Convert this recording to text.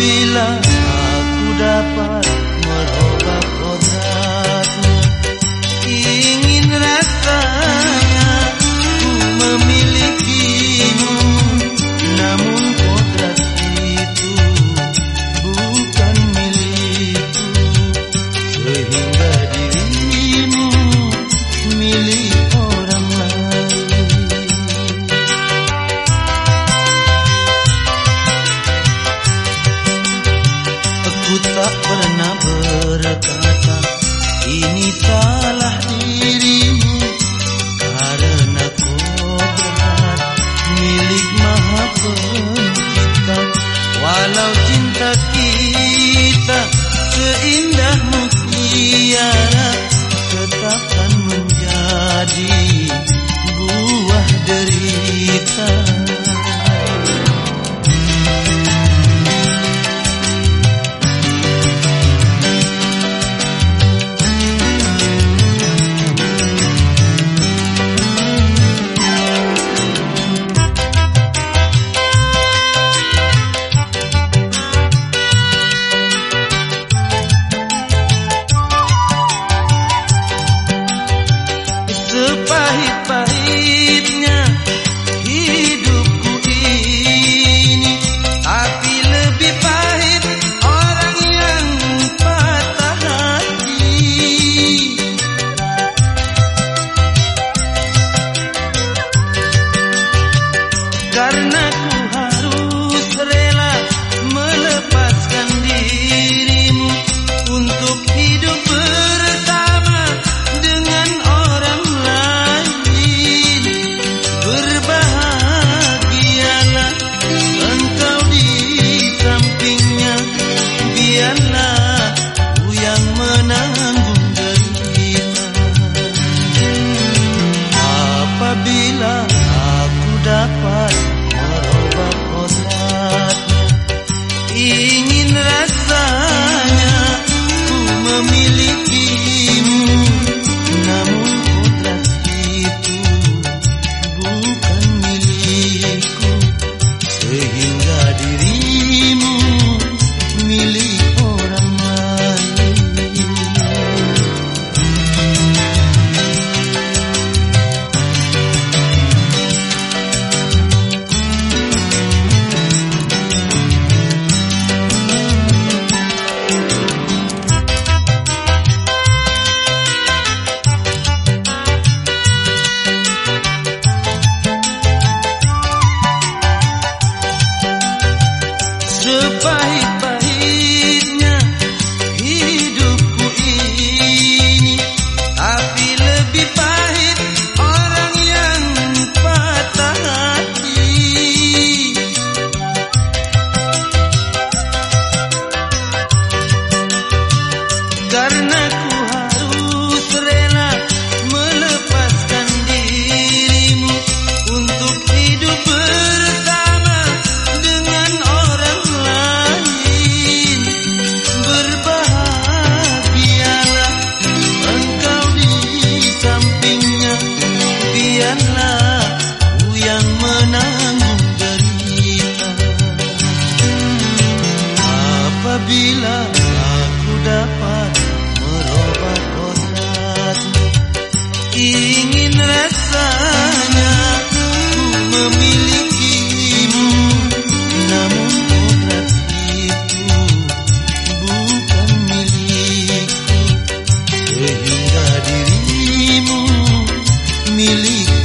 bila aku dapat love México. Bye. Ingin rasanya ku memiliki memilikimu Namun kodrat itu bukan milikku. Sehingga dirimu milik